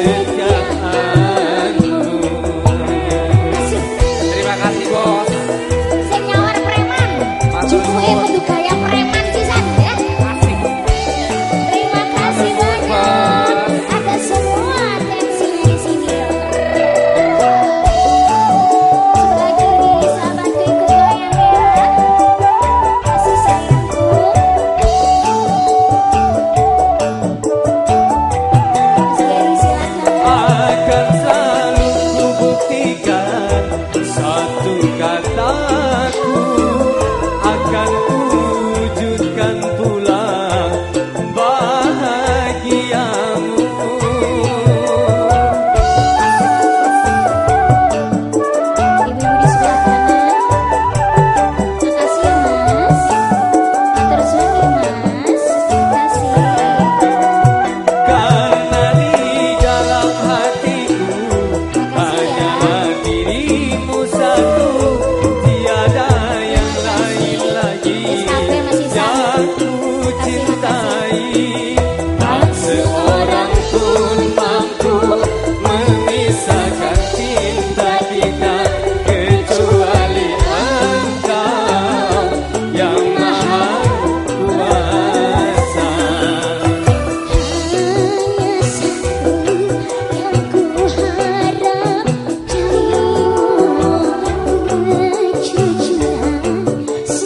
kesetiaanmu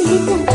第一步